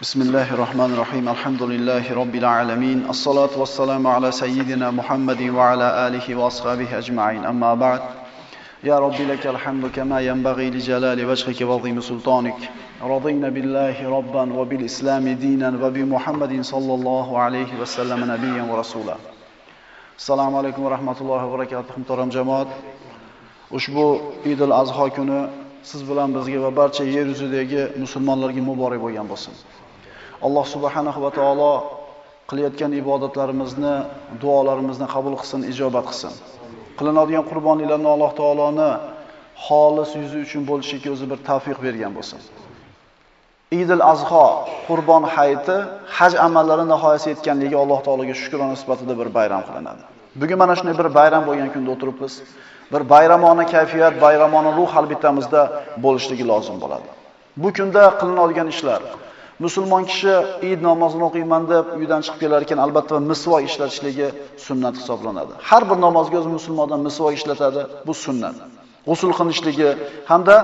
بسم الله الرحمن الرحيم الحمد لله رب العالمين الصلاة والسلام على سيدنا محمد وعلى آله وأصحابه أجمعين أما بعد يا رب لك الحمد كما ينبغي لجلال وجهك وعظيم سلطانك رضينا بالله ربا وبالإسلام دينا وبمحمد صلى الله عليه وسلم نبيا ورسولا السلام عليكم ورحمة الله وبركاته محترم جماعات ushbu Idul Azho kuni siz bilan bizga va barcha yer yuzidagi musulmonlarga muborak bo'lgan bo'lsin. Alloh subhanahu va taolo qilayotgan ibodatlarimizni, duolarimizni qabul qilsin, ijobat qilsin. Qilinadigan qurbonliklarni Alloh taoloni xolis yuzi uchun bo'lishiga o'zi bir tavfiq bergan bo'lsin. Idil Azho qurbon hayiti haj amallari nihoyasi yetganligiga Alloh taologa shukrona sifatida bir bayram qilinadi. Bugun mana shunday bir bayram bo'lgan kunda o'tiribmiz. Bir bayramona kayfiyat, bayramona ruh albitamizda bo'lishligi lozim bo'ladi. Bu kunda qilinadigan ishlar musulmon kishi Eid namozini o'qiyman deb uydan chiqib kelar ekan, albatta misvok ishlatishligi sunnat hisoblanadi. Har bir namozga o'zi musulmon odam misvok ishlatadi, bu sunnat. G'usl qilishligi hamda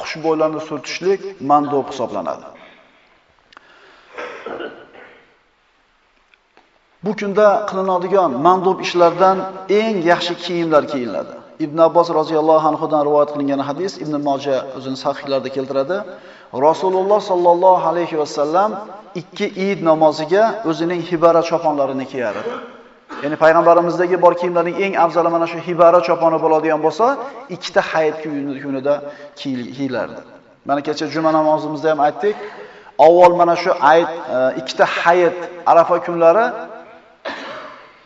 xushbo'ylarni surtishlik mandob hisoblanadi. Bu kunda qilinadigan mandob ishlardan eng yaxshi kiyimlar kiyiladi. Ibn Abbos roziyallohu anhudan rivoyat qilingan hadis Ibn Moja o'zining sahihlarida keltiradi. Rasululloh sallallohu alayhi va sallam ikki Eid namoziga o'zining hibara choponlarini kiyar edi. Ya'ni payg'ambarimizdagi bor kiyimlarning eng afzali mana shu hibara choponi bo'ladigan bo'lsa, ikkita hayit kunida kiyilardi. Mana kecha juma namozimizda ham aytdik. Avval mana shu ayt e, ikkita hayit Arafa kunlari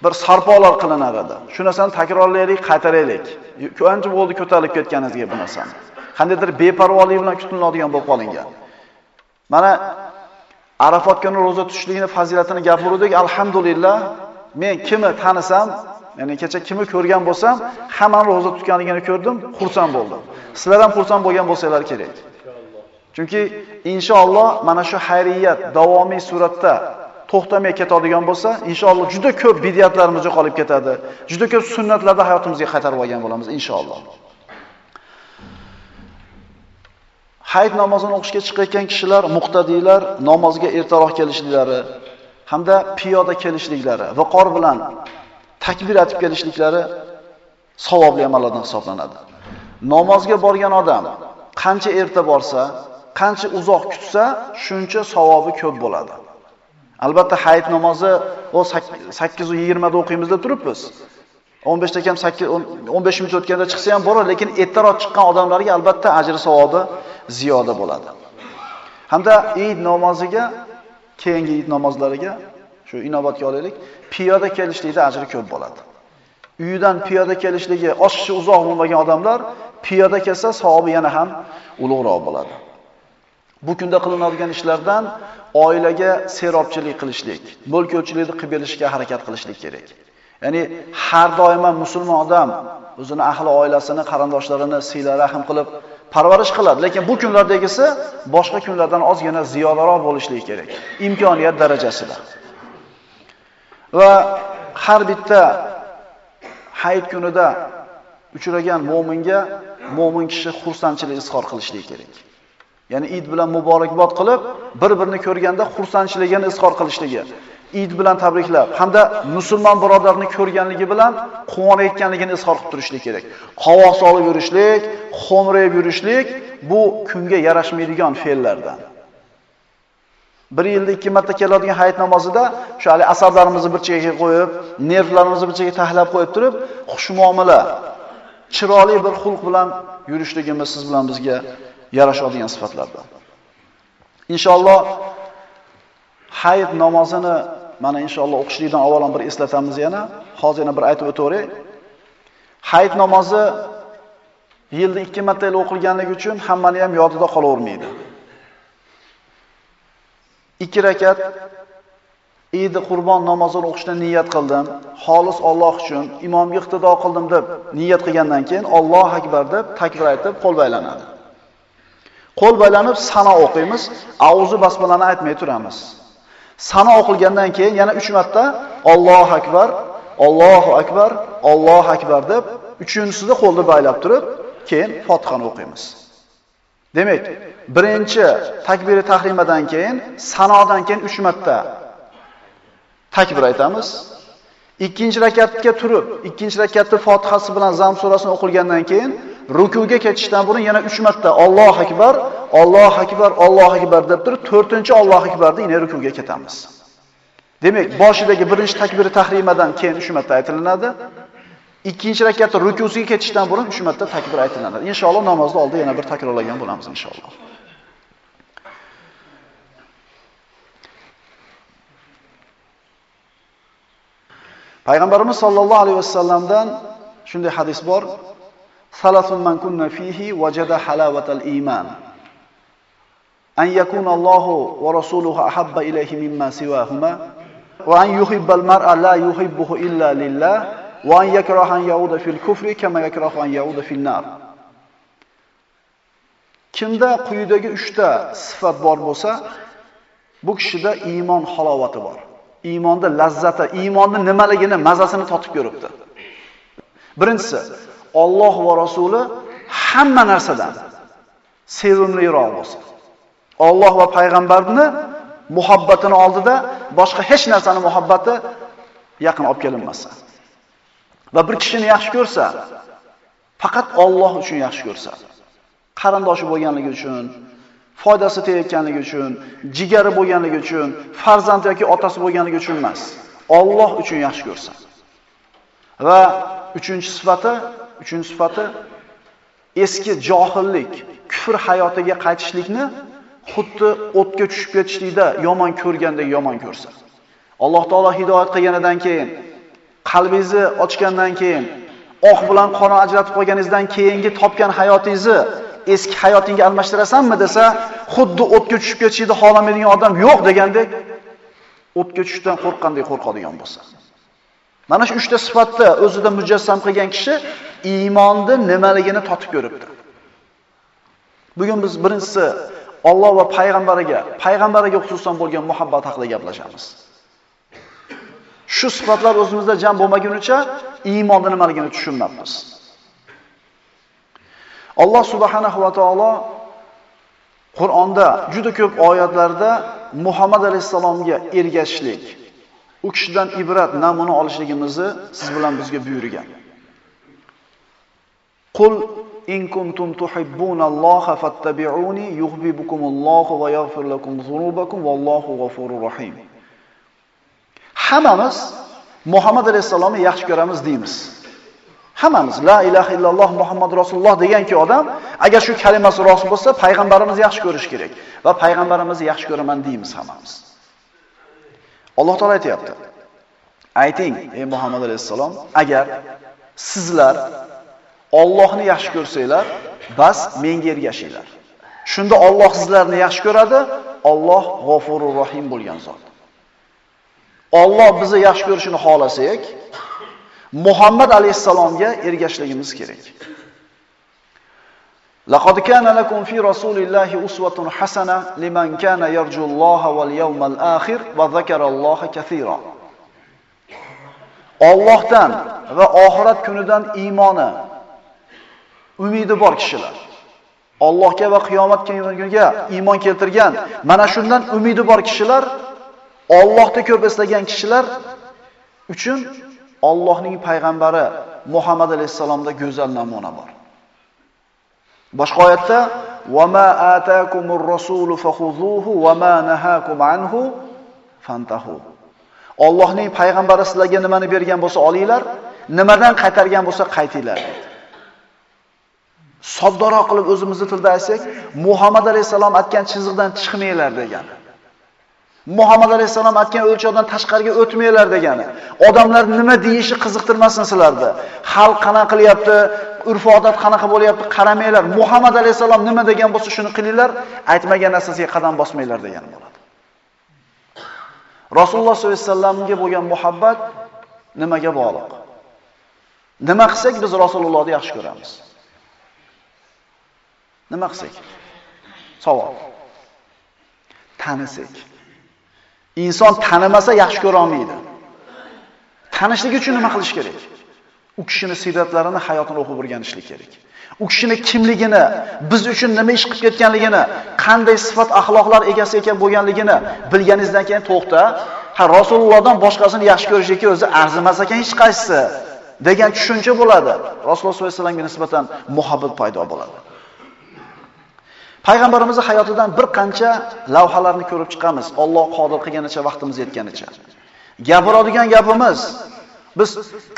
bir sarpolar qilinar edi. Shu narsani takrorlaylik, qaytaraylik. Ko'nchi bo'ldi ko'tarilib ketganingizga bu narsani. Qandaydir beparvolik bilan kutiladigan bo'lib qolingan. Mana Arafat kuni roza tutishligini fazilatini gapirdik. Alhamdulillah, men kimni tanisam, ya'ni kecha kimni ko'rgan bo'lsam, hamma roza tutganligini ko'rdim, xursand bo'ldim. Sizlar ham xursand bo'lgan bo'lsanglar kerak. Chunki inshaalloh mana shu xayriyat davomiy suratda to'xtamay ketadigan bo'lsa, inshaalloh juda ko'p bidiyatlarimiz yo'qolib ketadi. Juda ko'p sunnatlarni hayotimizga qaytarib olgan bo'lamiz inshaalloh. Hayit namozini o'qishga chiqayotgan kishilar, muqtadiylar namozga ertaroq kelishliklari hamda piyoda kelishliklari, viqor bilan takbir aytib kelishliklari savobli amallardan hisoblanadi. Namozga borgan odam qancha erta borsa, qancha uzoq kutsa, shuncha savobi ko'p bo'ladi. Albatta hayit namozi o 8:20 da o'qiymiz deb turibmiz. 15 da kam 8 15 minut o'tganda chiqsa ham boradi, lekin ertaroq chiqqan odamlarga albatta ajri savobi ziyoda bo'ladi. Hamda Eid namoziga, keyingi Eid namozlariga shu inobatga olaylik, piyoda kelishlikda ajri ko'p bo'ladi. Uyidan piyoda kelishligi oshishi uzoq bo'lmagan odamlar piyoda kelsa savobi yana ham ulug'roq bo'ladi. Bu kunda qilinadigan ishlardan oilaga serobchilik qilishlik, bo'lko'chilikni qilib berishga harakat qilishlik kerak. Ya'ni har doim musulmon odam o'zini ahli oilasini, qarindoshlarini siyla rahim qilib parvarish qiladi, lekin bu kunlardagisi boshqa kunlardan ozgina ziyodaroq bo'lishligi kerak, imkoniyat darajasida. Va har bitta hayit kunida uchragan mu'minga mu'min kishi xursandchilik izhor qilishligi kerak. Ya'ni Eid bilan muborakbod qilib, bir-birini ko'rganda xursandchiligini izhor qilishligi, Eid bilan tabriklab, hamda musulmon birodarni ko'rganligi bilan quvonayotganligini izhor qilib turishlik kerak. Qovoq solib yurishlik, xo'mrayib yurishlik bu kunga yarashmaydigan fe'llardan. Bir yilda ikki marta keladigan hayit namozida shu hali asablarimizni bir chekkaga qo'yib, nervlarimizni bir chekkaga tahlab qo'yib turib, xushmuomala, chiroyli bir xulq bilan yurishligimiz siz bilan bizga yarashadigan sifatlardan. Inshaalloh hayit namozini mana inshaalloh o'qishlikdan avvalan bir eslatamiz yana. Hozir yana bir aytib o'taveray. Hayit namozi yilda 2 marta o'qilganligi uchun hammani ham yodida qolavermaydi. 2 rakat Eid qurbon namozini o'qishdan niyat qildim. Xolis Alloh uchun imomga iqtido qildim deb niyat qilgandan keyin Alloh akbar deb takbir aytib qo'l baylanadi. Qo'l baylanib sana o'qiymiz, auzu basmalani aytmay turamiz. Sana o'qilgandan keyin yana 3 marta Allohu akbar, Allohu akbar, Allohu akbar deb uchinchisida qo'lni baylab turib, keyin Fotihani o'qiymiz. Demak, birinchi takbiri tahrimadan keyin sanodan keyin 3 marta takbir aytamiz. Ikkinchi rakatga turib, ikkinchi rakatda Fotihasi bilan Zam surasini o'qilgandan keyin rukuga ketishdan burun yana 3 marta Allohu akbar, Allohu akbar, Allohu akbar deb turib, to'rtinchi Allohu akbarda yana rukuga ketamiz. Demak, boshidagi birinchi takbiri tahrimadan keyin 3 marta aytilinadi. Ikkinchi rakatda rukusiga ketishdan burun 3 marta takbir aytilinadi. Inshaalloh namozda oldi yana bir takrorlagan bo'lamiz inshaalloh. Payg'ambarimiz sollallohu alayhi vasallamdan shunday hadis bor. Salasun man kunna fihi wajada halawatal iman. An yakuna Allohu wa rasuluhu ahabba ilayhi mimma siwahuma wa an yuhibba al-mar'a la yuhibbuhu illa lillah va an yakraha an yauda fil kufri kama yakrahu an yauda fil nar. Kimda quyidagi 3 ta sifat bor bo'lsa, bu kishida iymon halovati bor. iymonda lazzati, iymonni nimaligini, mazasini totib ko'ribdi. Birinchisi, Alloh va rasuli hamma narsadan sevimliroq bo'lsin. Alloh va payg'ambarni muhabbatini oldida boshqa hech narsani muhabbati yaqin olib kelinmasa. Va bir kishini yaxshi ko'rsa, faqat Alloh uchun yaxshi ko'rsa. Qarindoshi bo'lganligi uchun, foydasi tegayotganligi uchun, jigari bo'lganligi uchun, farzand yoki otasi bo'lganligi uchun emas. Alloh uchun yaxshi ko'rsa. Va uchinchi sifati, uchinchi sifati eski johillik, kufr hayotiga qaytishlikni xuddi o'tga tushib ketishlikda yomon ko'rgandek yomon ko'rsa. Alloh taolo hidoyat qilganidan keyin, qalbingizni ochgandan keyin, oq bilan qora ajratib qo'yganingizdan keyingi topgan hayotingizni eski hayotingga almashtirasanmi desa, xuddi o'tga tushib ketishni xohlamaydigan odam yo'q degandek, o'tga tushishdan qo'rqqandek qo'rqadigan bo'lsa. Mana shu 3 ta sifatda o'zida mujassam qilgan kishi iymonni nimaligini totib ko'ribdi. Bugun biz birinchisi Alloh va payg'ambariga, payg'ambariga xususan bo'lgan muhabbat haqida gaplashamiz. Shu sifatlar o'zimizda jam bo'lmagunicha iymonni nimaligini tushunmaymiz. Alloh subhanahu va taolo Qur'onda juda ko'p oyatlarda Muhammad alayhisalomga ergashishlik, u kishidan ibrat, namuna olishligimizni siz bilan bizga buyurgan. Qul in kuntum tuhibbunalloha fattabi'uni yuhibbukumullohu va yaghfir lakum dhunubakum vallohu g'afurur rahim. Hammamiz Muhammad alayhisalomni yaxshi ko'ramiz deymiz. Hammamiz la ilaha illalloh Muhammad rasululloh deganki odam, agar shu kalimasi rost bo'lsa, payg'ambarimizni yaxshi ko'rish kerak va payg'ambarimizni yaxshi ko'raman deymiz hammamiz. Alloh taolay aytayapti. Ayting, ey Muhammad alayhisalom, agar sizlar Allohni yaxshi ko'rsanglar, bas menga ergashinglar. Shunda Alloh sizlarni yaxshi ko'radi, Alloh G'ofurur Rahim bo'lgan zot. Alloh bizni yaxshi ko'rishini xohlasak, Muhammad alayhisalomga ergashligimiz kerak. Laqad kana lakum fi rasulillahi uswatun hasana liman kana yarjulloha wal yawmal akhir va zakaralloha kaseera. Allohdan va oxirat kunidan iymoni umidi bor kishilar. Allohga va qiyomat kuniga iymon keltirgan, mana shundan umidi bor kishilar, Allohni ko'p eslagan kishilar uchun Allohning payg'ambari Muhammad alayhisalomda go'zal namuna bor. Boshqa oyatda va ma atakumur rasulu fakhuzuhu va ma nahakum anhu fantahu. Allohning payg'ambari sizlarga nimani bergan bo'lsa olinglar, nimadan qaytargan bo'lsa qaytinglar dedi. Soddaroq qilib o'zimizni tilda aytsak, Muhammad alayhisalom aytgan chiziqdan chiqmanglar degan. Muhammad alayhisalom aytgan o'lchovdan tashqariga o'tmanglar degani. Odamlar nima deyishi qiziqtirmasin sizlarni. Xalq qana qilyapti, urf-odat qanaqa bo'lyapti, qaramanglar. Muhammad alayhisalom nima degan bo'lsa shuni qilinglar, aytmagan narsasiga qadam bosmanglar degan bo'ladi. Rasululloh sollallohu alayhi vasallamga bo'lgan muhabbat nimaga bog'liq? Nima qilsak biz Rasulullohni yaxshi ko'ramiz? Nima qilsak? Savol. Tanisak. Inson tanimasa yaxshi ko'ra olmaydi. Tanishlik uchun nima qilish kerak? U kishini siyratlarini, hayotini o'qib o'rganishlik kerak. U kishini kimligini, biz uchun nima ish qilib ketganligini, qanday sifat axloqlar egasi ekan bo'lganligini bilganingizdan keyin to'xta, ha Rasulullohdan boshqasini yaxshi ko'rishlikka o'zi arzimas ekan hech qaysisi degan tushuncha bo'ladi. Rasululloh sollallohu alayhi vasallamga nisbatan muhabbat paydo bo'ladi. Payg'ambarimizning hayotidan bir qancha lavhalarni ko'rib chiqamiz. Alloh qodir qilganicha vaqtimiz yetganicha. Gapiradigan gapimiz biz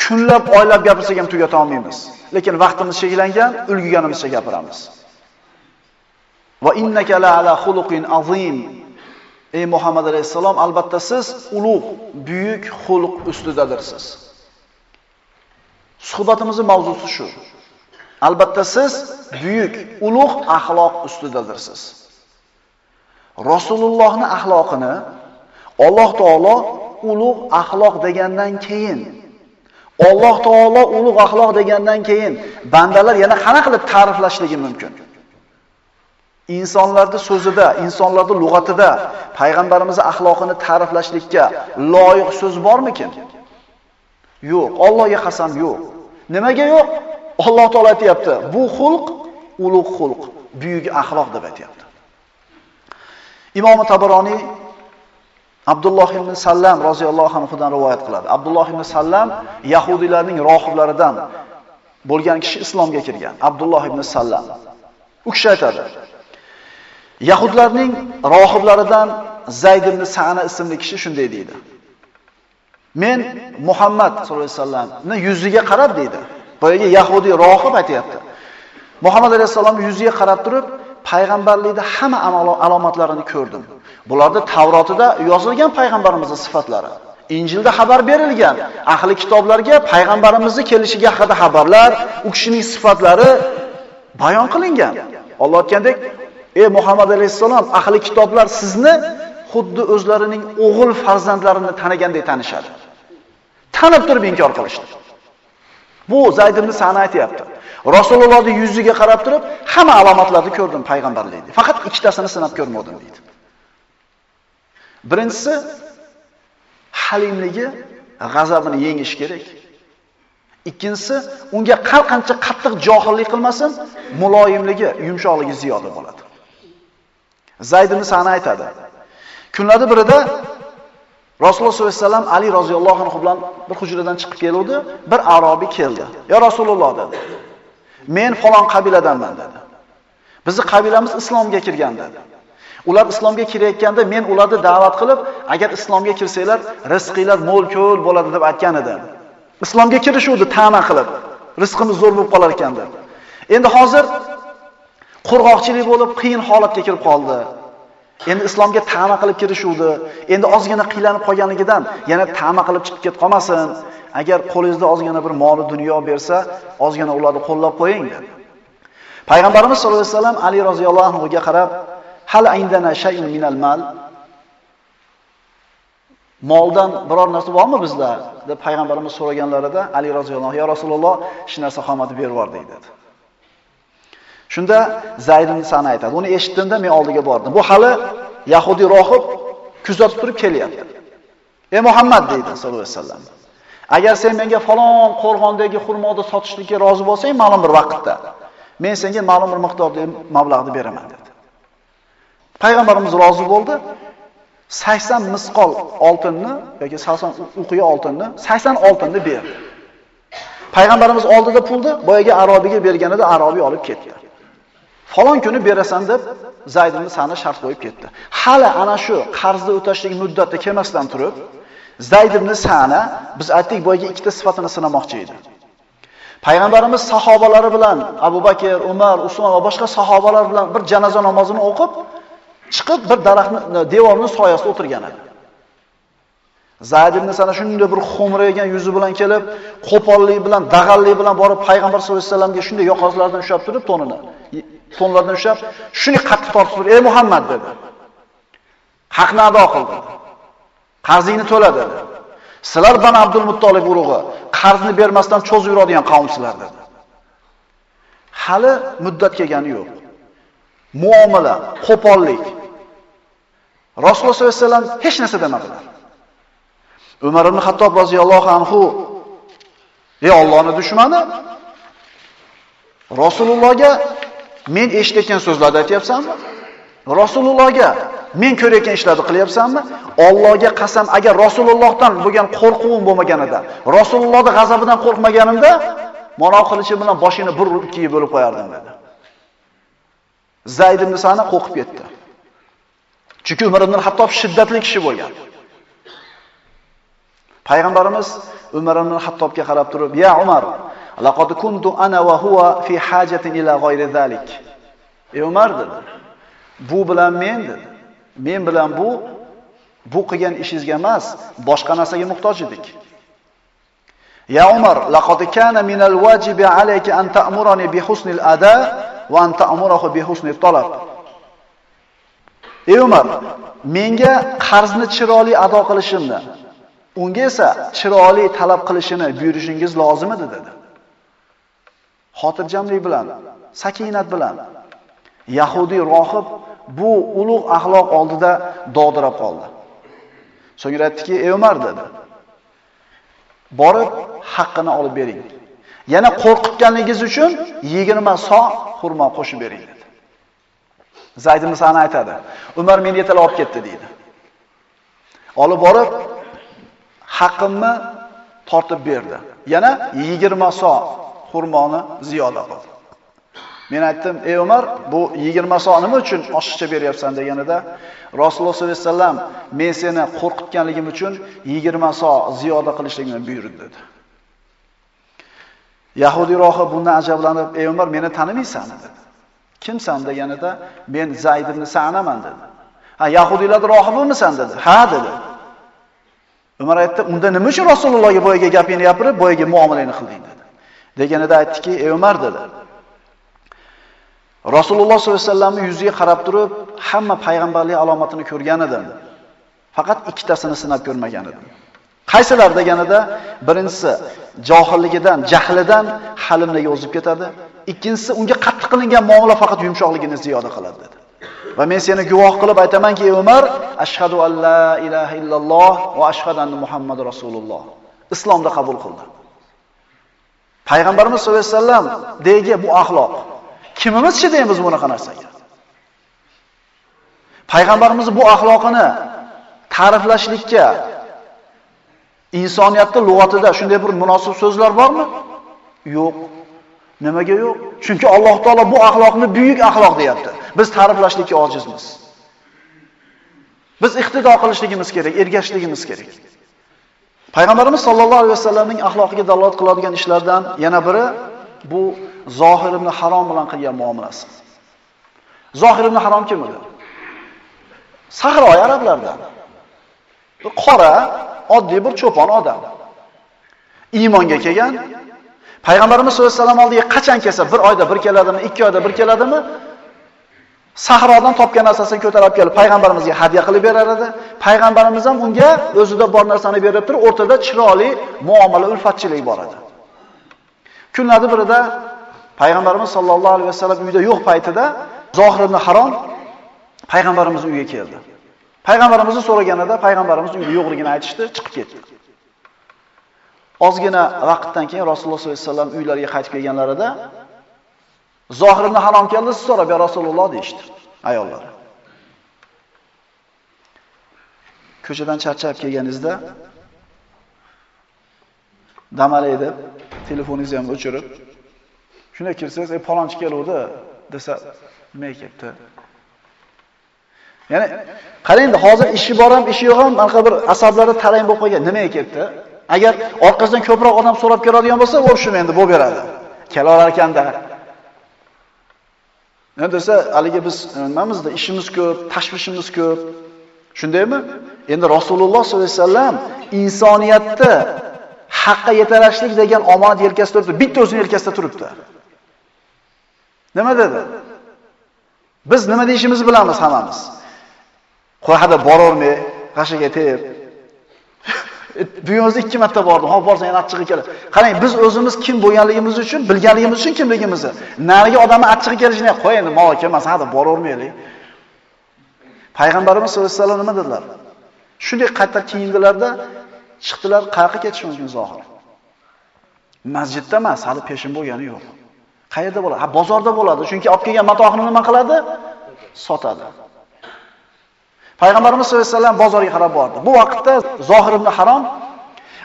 kunlab, oylab gapirsak ham tugata olmaymiz. Lekin vaqtimiz cheklangan, ulguganimizcha gapiramiz. Va innaka la ala xuluqin azim. Ey Muhammad alayhisalom, albatta siz ulug', buyuk xulq ustidadirsiz. Suhbatimizning mavzusi shu. Albatta siz buyuk, ulug' axloq ustidadirsiz. Rasulullohning axloqini Alloh taolo ulug' axloq degandan keyin Alloh taolo ulug' axloq degandan keyin bandalar yana qana qilib ta'riflashligi mumkin? Insonlarda so'zida, insonlarda lug'atida payg'ambarimizning axloqini ta'riflashlikka loyiq so'z bormikin? Yo'q, Allohga qasam yo'q. Nimaga yo'q? Alloh taolo aytayapti, bu xulq ulug' xulq, buyuk axloq deb aytayapti. Imom Tabaroniy Abdulloh ibn Sallam roziyallohu anhudan rivoyat qiladi. Abdulloh ibn Sallam yahudiylarning rohiblaridan bo'lgan kishi islomga kirgan. Abdulloh ibn Sallam. U kishi aytadi: Yahudlarning rohiblaridan Zayd ibn Sa'na ismli kishi shunday deydi. Men Muhammad sollallohu alayhi vasallamni yuziga qarab deydi. Boyaga Yahudi rohib aytayapti. Muhammad alayhisalom yuziga qarab turib, payg'ambarlikda hamma alomatlarini ko'rdim. Bularda Tavrotida yozilgan payg'ambarimizning sifatlari, Injilda xabar berilgan, ahli kitoblarga payg'ambarimizni kelishiga haqida xabarlar, u kishining sifatlari bayon qilingan. Alloh aytgandek, ey Muhammad alayhisalom, ahli kitoblar sizni xuddi o'zlarining o'g'il farzandlarini tanigandek tanishadi. Tanib turib inkor qilishdi. Bu Zayd ibn Sana aytayapti. Rasulullohning yuziga qarab turib, hamma alomatlarni ko'rdim payg'ambarlikni. Faqat ikkitasini sinab ko'rmadim deydi. Birinchisi halimligi, g'azabini yengish kerak. Ikkinchisi unga qal qancha qattiq johillik qilmasin, muloyimligi, yumshoqligi ziyoda bo'ladi. Zayd ibn Sana aytadi. Kunlarda birida Rasululloh sollallohu alayhi vasallam Ali roziyallohu anhu bilan bir hujradan chiqib keluvdi, bir arobi keldi. "Ya Rasululloh" dedi. "Men falon qabiladanman" dedi. Bizi qabilamiz islomga kirgan dedi. Ular islomga kirayotganda men ularni da'vat qilib, agar islomga kirsanglar, rizqinglar mo'l-ko'l bo'ladi deb aytgan edim. Islomga kirishuvdi ta'ma qilib, rizqimiz zo'r bo'lib qolar ekan deb. Endi hozir qurg'oqchilik bo'lib qiyin holatga kirib qoldi. Endi islomga ta'ma qilib kirishuvdi. Endi ozgina qiylanib qolganligidan yana ta'ma qilib chiqib ket qolmasin. Agar qo'lingizda ozgina bir mol dunyo bersa, ozgina ularni qo'llab qo'ying dedi. Payg'ambarimiz sollallohu alayhi vasallam Ali roziyallohu anhu ga qarab, "Hal indana shay'un minal mal?" Moldan biror narsa bormi bizda? deb payg'ambarimiz so'raganlarida Ali roziyallohu "Ya Rasululloh, hech narsa qolmadi, berib yubordik" dedi. Shunda Zayd ibn Sana aytadi. Uni eshitdimda men oldiga bordim. Bu hali Yahudi rohib kuzatib turib kelyapti. Ey Muhammad deydi sallallohu alayhi vasallam. Agar sen menga falon qo'rg'ondagi xurmoni sotishlikka rozi bo'lsang, ma'lum bir vaqtda, men senga ma'lum bir miqdorda mablag'ni beraman dedi. Payg'ambarimiz rozi bo'ldi. 80 misqol oltinni yoki 80 uqiya oltinni, 80 oltinni berdi. Payg'ambarimiz oldida pulni boyaga arobiga berganida arobiy olib ketdi. Falon kuni berasan deb Zayd ibn Sani shart qo'yib ketdi. Hali ana shu qarzni o'tashlik muddati kelmasdan turib, Zayd ibn Sana biz aytdik boyga ikkita sifatini sinamoqchi edi. Payg'ambarimiz sahobalari bilan Abu Bakr, Umar, Usmon va boshqa sahobalar bilan bir janoza namozini o'qib, chiqib bir daraxtni devorning soyasida o'tirgan edi. Zayd ibn Sana shunday bir xumraygan yuzi bilan kelib, qo'pollik bilan, dag'allik bilan borib payg'ambar sollallohu alayhi vasallamga shunday yoqozlardan ushlab turib tonini, tonlardan ushlab, shuni qattiq tortib turib, "Ey Muhammad" dedi. "Haqni ado qildi. "Qarzingni to'la" dedi. "Sizlar Ban Abdul Muttolib urug'i, qarzni bermasdan cho'zib yuradigan qavmsizlar" dedi. Hali muddat kelgani yo'q. Muomala, qo'pollik. Rasululloh sollallohu alayhi vasallam hech narsa demadilar. Umar ibn Hattob roziyallohu anhu Ey Allohning dushmani, Rasulullohga men eshitgan so'zlarni aytyapsanmi? Rasulullohga men ko'rayotgan ishlarni qilyapsanmi? Allohga qasam, agar Rasulullohdan bo'lgan qo'rquvim bo'lmaganida, Rasulullohning g'azabidan qo'rqmaganimda, mano qilichi bilan boshini bir ikkiga bo'lib qo'yardim dedi. Zayd ibn Sana qo'rqib ketdi. Chunki Umar ibn Hattob shiddatli kishi bo'lgan. Payg'ambarimiz Umar ibn Hattobga qarab turib, "Ya Umar, laqad kuntu ana va huwa fi hajatin ila g'ayri zalik." Ey Umar dedi. Bu bilan men dedi. Men bilan bu bu qilgan ishingizga emas, boshqa narsaga muhtoj edik. Ya Umar, laqad kana min al-wajibi alayka an ta'murani bi husnil ada va an ta'murahu bi husnil talab. Ey Umar, menga qarzni chiroyli ado qilishimni, unga esa chiroyli talab qilishini buyurishingiz lozim edi dedi. Xotirjamlik bilan, sakinat bilan Yahudi rohib bu ulug' axloq oldida dog'dirab qoldi. So'ngra aytdiki, "Ey Umar" dedi. Borib haqqini olib bering. Yana qo'rqitganligingiz uchun 20 so xurmo qo'shib bering dedi. Zayd ibn Sana aytadi. Umar meni yetalab olib ketdi deydi. Olib borib haqimni tortib berdi. Yana 20 so xurmoni ziyoda qildi. Men aytdim, "Ey Umar, bu 20 so nima uchun oshiqcha beryapsan?" deganida, Rasululloh sollallohu alayhi vasallam men seni qo'rqitganligim uchun 20 so ziyoda qilishligimni buyurdi dedi. Yahudi rohi bundan ajablanib, "Ey Umar, meni tanimaysan?" dedi. "Kimsan?" deganida, "Men Zayd ibn Sa'naman" dedi. "Ha, Yahudiylar rohibimisan?" dedi. "Ha" dedi. Umar aytdi, "Unda nima uchun Rasulullohga boyaga gapingni gapirib, boyaga muomalangni qilding?" dedi. Deganida aytdiki, "Ey Umar" dedi. Rasululloh sollallohu alayhi vasallamning yuziga qarab turib, hamma payg'ambarlik alomatini ko'rgan edim. Faqat ikkitasini sinab ko'rmagan edim. Qaysilar deganida, birinchisi johilligidan, jahlidan halimligi o'zib ketadi. Ikkinchisi unga qattiq qilingan muomala faqat yumshoqligini ziyoda qiladi dedi. Va men seni guvoh qilib aytamanki, ey Umar, ashhadu an la ilaha illalloh va ashhadu anna Muhammad rasululloh. Islomda qabul qildi. Payg'ambarimiz sollallohu alayhi vasallam degi bu axloq. Kimimiz chidaymiz bunaqa narsaga? Payg'ambarimiz bu axloqini ta'riflashlikka insoniyatning lug'atida shunday bir munosib so'zlar bormi? Yo'q. Nimaga yo'q? Chunki Alloh taolo bu axloqni buyuk axloq deyapti. Biz ta'riflashlikka ojizmiz. Biz iqtido qilishligimiz kerak, ergashligimiz kerak. Payg'ambarimiz sollallohu alayhi vasallamning axloqiga dalolat qiladigan ishlardan yana biri bu Zohir ibn Harom bilan qilgan muomalasi. Zohir ibn Harom kim edi? Sahro arablardan. Qora, oddiy bir cho'pon odam. Iymonga kelgan. Payg'ambarimiz sollallohu alayhi vasallam oldiga qachon kelsa, bir oyda bir keladimi, ikki oyda bir keladimi? Sahrodan topgan narsasini ko'tarib kelib payg'ambarimizga hadya qilib berar edi. Payg'ambarimiz ham unga o'zida bor narsani berib turib, o'rtada chiroyli muomala, ulfatchilik bor edi. Kunlarning birida payg'ambarimiz sollallohu alayhi vasallam uyda yo'q paytida Zohir ibn Harom payg'ambarimiz uyiga keldi. Payg'ambarimizni so'raganida payg'ambarimiz uyda yo'qligini aytishdi, chiqib ketdi. Ozgina vaqtdan keyin Rasululloh sollallohu alayhi vasallam uylariga qaytib kelganlarida Zohir ibn Harom keldi, siz so'rab, "Ya Rasululloh" deydi ayollar. Ko'chadan charchab kelganingizda damalay deb telefoningizni ham o'chirib, shunday kirsangiz, "Ey palonchi keluvdi" desa, nima kelibdi? Ya'ni qarang hozir ishi bor ham, ishi yo'q ham, anaqa bir asablari tarang bo'lib qolgan. Nima kelibdi? Agar orqasidan ko'proq odam so'rab keladigan bo'lsa, o'rishim endi bo'lib beradi. Kelalar Endi desa, haligi biz e, nimamizda ishimiz ko'p, tashvishimiz ko'p. Shundaymi? Endi Rasululloh sollallohu alayhi vasallam insoniyatda haqqa yetarashlik degan omonat yelkasida turibdi. Bitta o'zini yelkasida turibdi. Nima dedi? Biz nima deyishimizni bilamiz hammamiz. Qo'yada boravermay, g'ashiga tep, E, Dunyomizda ikki marta bordim. Hop borsang yana achchig'i keladi. Qarang, biz o'zimiz kim bo'lganligimiz uchun, bilganligimiz uchun kimligimizni, nariga odamni achchig'i kelishini qo'y endi, ma'lum emas, hadi boravermaylik. Payg'ambarimiz sollallohu alayhi vasallam nima dedilar? Shunday qattiq kiyindilarda chiqdilar, qayerga ketish mumkin zohir. Masjidda emas, hali peshin bo'lgani yo'q. Qayerda bo'ladi? Ha, bozorda bo'ladi. Chunki olib kelgan matohni nima qiladi? Sotadi. Payg'ambarimiz sollallohu alayhi vasallam bozorga qarab bordi. Bu vaqtda Zohir ibn Harom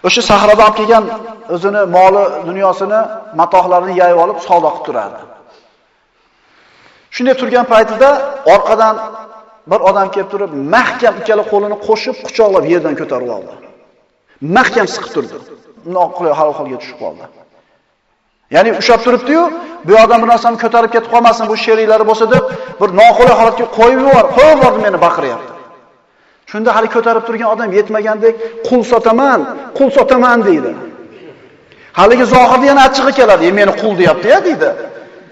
o'sha sahroda olib kelgan o'zini moli, dunyosini, matohlarini yayib olib savdo qilib turardi. Shunday turgan paytida orqadan bir odam kelib turib, mahkam ikkala qo'lini qo'shib quchoqlab yerdan ko'tarib oldi. Mahkam siqib turdi. Noqulay holga tushib qoldi. Ya'ni ushlab turibdi-yu, bu odam bir narsani ko'tarib ketib qolmasin, bu sheriklari bo'lsa deb bir noqulay holatga qo'yib yubor, qo'yib yubordi meni baqiryapti. Shunda hali ko'tarib turgan odam yetmagandek qul sotaman, qul sotaman deydi. Haligi zohirda yana achchig'i keladi, e, "Meni qul deyapti-ya" deydi.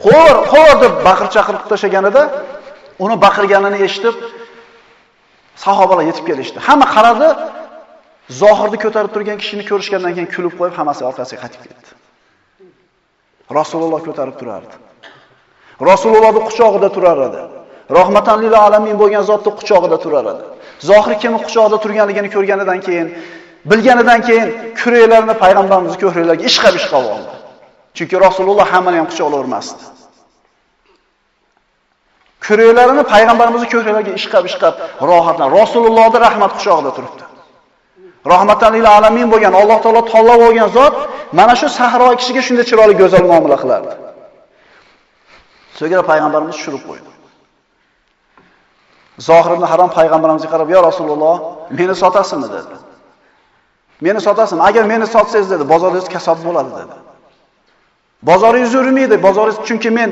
"Qo'r, qo'r" deb baqir chaqirib tashaganida, uni baqirganini eshitib sahobalar yetib kelishdi. Hamma qaradi, zohirni ko'tarib turgan kishini ko'rishgandan keyin kulib qo'yib, hammasi orqasiga qaytib ketdi. Rasululloh ko'tarib turardi. Rasulullohning quchog'ida turar edi. Rahmatan lil alamin bo'lgan zotning quchog'ida turar edi. Zohir kimni quchog'ida turganligini ko'rganidan keyin, bilganidan keyin kureklarini payg'ambarimiz ko'hraklarga ishqab-ishqab oldi. Chunki Rasululloh hammani ham quchoqlavermasdi. Kureklarini payg'ambarimizni ko'hraklarga ishqab-ishqab rohatlan. Rasulullohning rahmat quchog'ida turibdi. Rahmatan lil alamin bo'lgan Alloh taolo tanlab olgan zot mana shu sahro kishiga shunday chiroyli go'zal muomala qilardi. So'ngra payg'ambarimiz tushirib qo'ydi. Zohir ibn Harom payg'ambarimizga qarab, "Ya Rasululloh, meni sotasizmi?" dedi. "Meni sotasizmi? Agar meni sotsangiz" dedi, "bozoringiz kasod bo'ladi" dedi. Bozoringiz yurmaydi, bozoringiz chunki men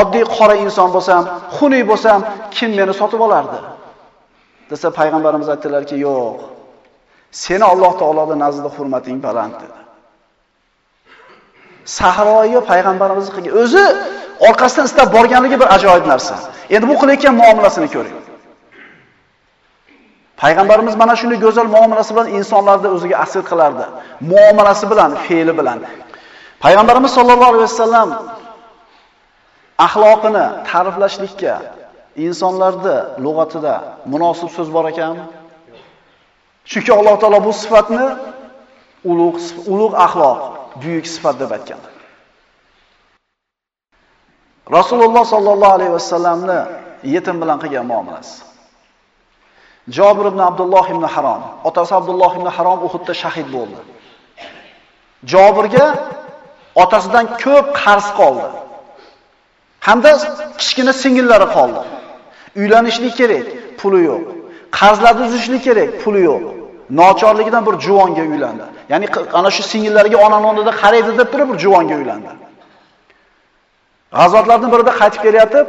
oddiy qora inson bo'lsam, xunuk bo'lsam, kim meni sotib olardi? desa payg'ambarimiz aytdilarki, "Yo'q. Seni Alloh taoloning nazdida hurmating baland" dedi. Sahroyi payg'ambarimiz qilgan o'zi orqasidan istab borganligi bir ajoyib narsa. Endi bu qilayotgan muomalasini ko'ring. Payg'ambarimiz mana shunday go'zal muomalasi bilan insonlarni o'ziga asir qilardi. Muomalasi bilan, fe'li bilan. Payg'ambarimiz sollallohu alayhi vasallam axloqini ta'riflashlikka insonlarda lug'atida munosib so'z bor ekanmi? Chunki Alloh taolo bu sifatni ulug' ulug' axloq, buyuk sifat deb aytgan. Rasululloh sollallohu alayhi vasallamni yetim bilan qilgan muomalasi. Jabir ibn Abdulloh ibn Harom, otasi Abdulloh ibn Harom Uhudda shahid bo'ldi. Jabirga otasidan ko'p qarz qoldi. Hamda kichkina singillari qoldi. Uylanishlik kerak, puli yo'q. Qarzlarni uzishlik kerak, puli yo'q. Nochorligidan bir juvonga uylandi. Ya'ni ana shu singillariga onaning o'rnida qaraydi deb turib bir juvonga uylandi. G'azotlardan birida qaytib kelyapti,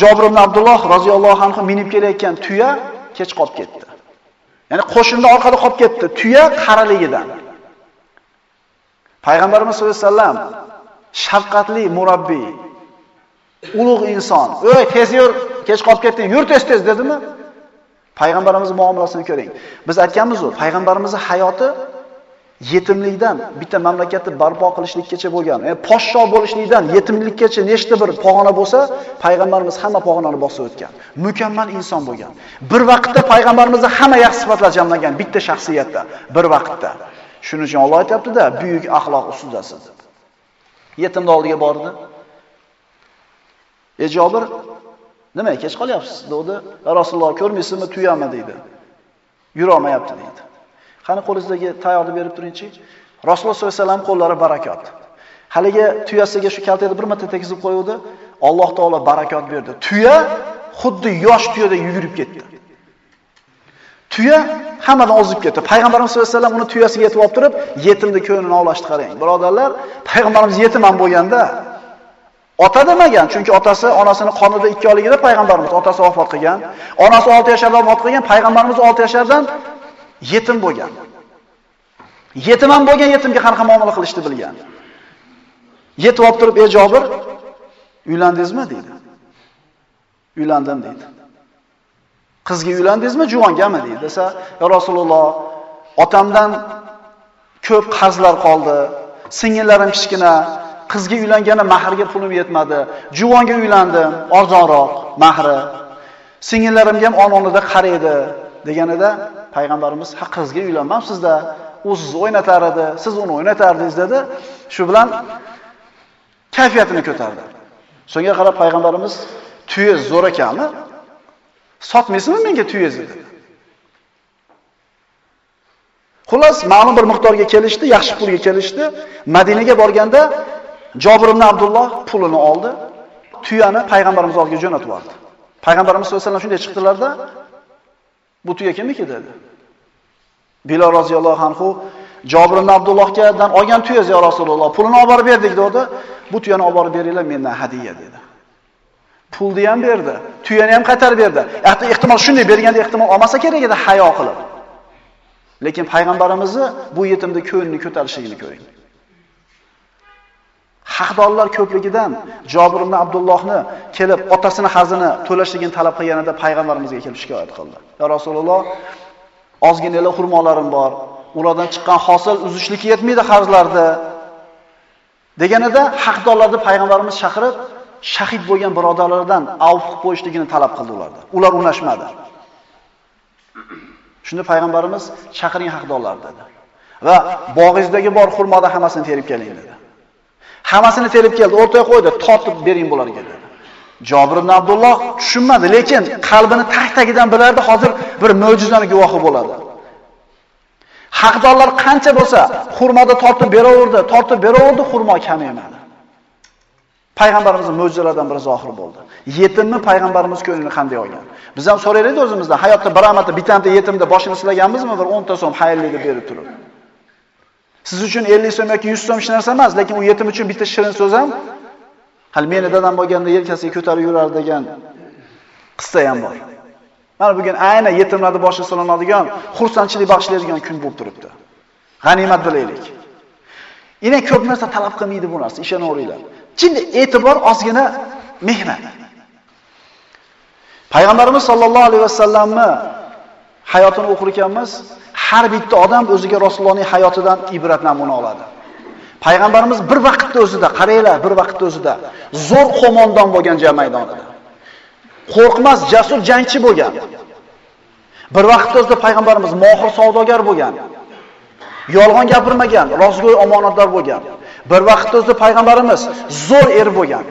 Jabir ibn Abdulloh roziyallohu anhu minib kelayotgan tuya kech qolib ketdi. Ya'ni qo'shinda orqada qolib ketdi, tuya qaraligidan. Payg'ambarimiz sollallohu alayhi vasallam shafqatli murabbiy, ulug' inson. "Ey, tez yur, kech qolib ketding, yur tez-tez" dedimi? Payg'ambarimiz muomalasini ko'ring. Biz aytganmiz-ku, payg'ambarimizning hayoti yetimlikdan bitta mamlakatni barpo qilishlikkacha bo'lgan. e, poshsho bo'lishlikdan yetimlikkacha nechta bir pog'ona bo'lsa, payg'ambarimiz hamma pog'onani bosib o'tgan. Mukammal inson bo'lgan. Bir vaqtda payg'ambarimizda hamma yaxshi sifatlar jamlangan bitta shaxsiyatda, bir vaqtda. Shuning uchun Alloh aytibdi-da, buyuk axloq ustidasiz deb. Yetimni oldiga bordi. Ey Jobir, nima kech qolyapsiz? dedi. Rasululloh ko'rmaysizmi, tuyami dedi. Yura olmayapti dedi. Qani qo'lingizdagi tayoqni berib turingchi. Rasululloh sollallohu alayhi vasallam qo'llari barakot. Haligi tuyasiga shu kaltakni bir marta tekizib qo'yuvdi, Alloh taolo barakot berdi. Tuya xuddi yosh tuyada yugurib ketdi. Tuya hammadan ozib ketdi. Payg'ambarimiz sollallohu alayhi vasallam uni tuyasiga yetib olib turib, yetimni ko'nini ovlashni qarang. Birodarlar, payg'ambarimiz yetim ham bo'lganda ota demagan, chunki otasi onasini qonida ikki oyligida payg'ambarimiz otasi vafot qilgan. Onasi 6 yasharda vafot qilgan, payg'ambarimiz 6 yashardan yetim bo'lgan. Yetim ham bo'lgan yetimga qanaqa muomala qilishni bilgan. Yetib olib turib, "Ey Jobir, uylandingizmi?" dedi. "Uylandim" dedi. Qizga uylandingizmi, juvongami dedi. Desa, "Ya Rasululloh, otamdan ko'p qarzlar qoldi. Singillarim kichkina, qizga uylangani mahrga pulim yetmadi. Juvonga uylandim, arzonroq mahri. Singillarimga ham ononida qaraydi." Deganida payg'ambarimiz ha qizga uylanmabsizda u sizni o'ynatar edi, siz uni o'ynatardingiz dedi. Shu bilan kayfiyatini ko'tardi. So'nga qarab payg'ambarimiz tuya zo'r ekanmi? Sotmaysizmi menga tuyangizni dedi. Xullas, ma'lum bir miqdorga kelishdi, yaxshi pulga kelishdi. Madinaga borganda Jobir ibn Abdulloh pulini oldi, tuyani payg'ambarimiz oldiga jo'natib yubordi. Payg'ambarimiz sollallohu alayhi vasallam shunday chiqdilarda, bu tuya kimniki dedi. Bilal roziyallohu anhu Jobir ibn Abdullohgadan olgan tuya ya Rasululloh, pulini olib borib berdik dedi. Bu tuyani olib borib beringlar mendan hadiya dedi. Pulni ham berdi, tuyani ham qaytarib berdi. Hatto ehtimol shunday berganda ehtimol olmasa kerak edi hayo qilib. Lekin payg'ambarimizni bu yetimni ko'nglini ko'tarishligini ko'ring. Haqdorlar ko'pligidan Jabir ibn Abdullohni kelib otasini xazini to'lashligini talab qilganida payg'ambarimizga kelib shikoyat qildi. Ya Rasululloh, ozgina xurmolarim bor. Ulardan chiqqan hosil uzishlikka yetmaydi xarzlarda. Deganida haqdorlarni payg'ambarimiz chaqirib, shahid bo'lgan birodarlardan avf bo'lishligini qo'yishligini talab qildi ularda. Ular unashmadi. Shunda payg'ambarimiz chaqiring haqdorlar dedi. Va bog'ingizdagi bor xurmoda hammasini terib keling dedi. Hammasini terib keldi, o'rtaga qo'ydi, tortib bering bularga dedi. Jabir ibn Abdulloh tushunmadi, lekin qalbini taq-tagidan bilardi, hozir bir mo'jizani guvohi bo'ladi. Haqdorlar qancha bo'lsa, xurmoda tortib beraverdi, tortib beraverdi, xurmo kamaymadi. Payg'ambarimizning mo'jizalaridan biri zohir bo'ldi. Yetimni payg'ambarimiz ko'nglini qanday olgan? Biz ham so'raylik o'zimizdan, hayotda bir amata, bitta yetimda boshini silaganmizmi, bir 10 ta so'm xayrli deb berib turib. Siz uchun 50 so'm yoki 100 so'm hech narsa emas, lekin u yetim uchun bitta shirin so'z ham hali meni dadam bo'lganda yelkasiga ko'tarib yurar degan qissa ham bor. Mana bugun aynan yetimlarni boshi solinadigan, xursandchilik bag'ishlaydigan kun bo'lib turibdi. G'animat bilaylik. Ina ko'p narsa talab qilmaydi bu narsa, ishonaveringlar. Chunki e'tibor ozgina mehnat. Payg'ambarimiz sollallohu alayhi vasallamni hayotini o'qir ekanmiz, har bitta odam o'ziga Rasulullohning hayotidan ibrat namuna oladi. Payg'ambarimiz bir vaqtda o'zida, qaranglar, bir vaqtda o'zida zo'r qo'mondon bo'lgan jang maydonida. Qo'rqmas, jasur jangchi bo'lgan. Bir vaqtda o'zida payg'ambarimiz mohir savdogar bo'lgan. Yolg'on gapirmagan, rostgo'y omonatdor bo'lgan. Bir vaqtda o'zida payg'ambarimiz zo'r er bo'lgan,